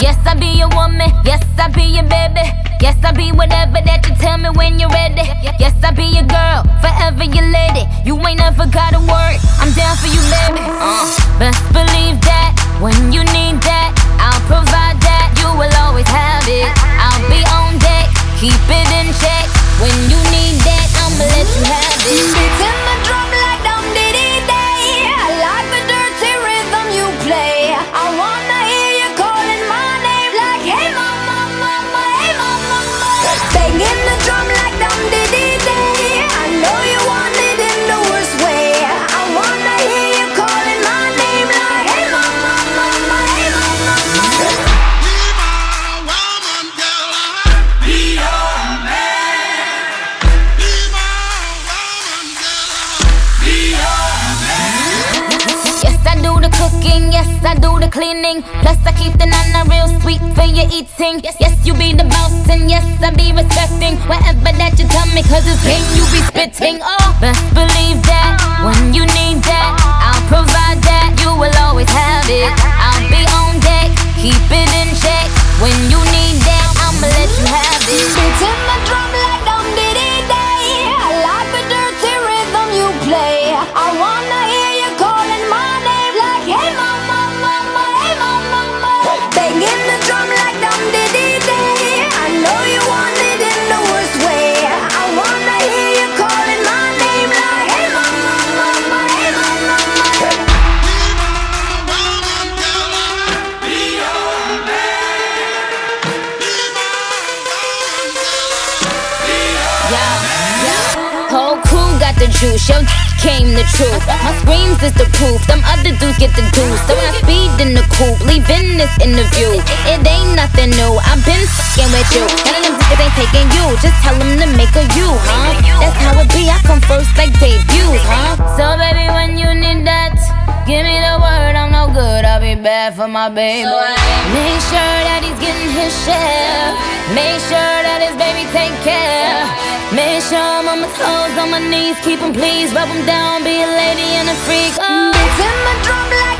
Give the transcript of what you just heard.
Yes, I be your woman. Yes, I be your baby. Yes, I be whatever that you tell me when you're ready. Yes, I be your girl, forever your lady. You ain't never gotta worry. I'm down for you, baby. Uh, best believe that when you need that. Cooking, yes, I do the cleaning. Plus, I keep the nana real sweet for your eating. Yes, yes, you be the boss, and yes, I be respecting whatever that you tell me, cause it's game you be spitting. Oh, best the juice, yo came the truth. My screams is the proof, them other dudes get the deuce. So I speed in the coupe, leaving this interview. It ain't nothing new, I've been fucking with you. None of them niggas ain't taking you, just tell them to make a you, huh? That's how it be, I come first like debuts, huh? So baby, when you need that, give me the word, I'm no good, I'll be bad for my baby. Make sure that he's getting his share. Make sure that his baby take care. Sure I'm on my toes, on my knees, keep 'em please, rub 'em down, be a lady and a freak. Oh. Beating the drum like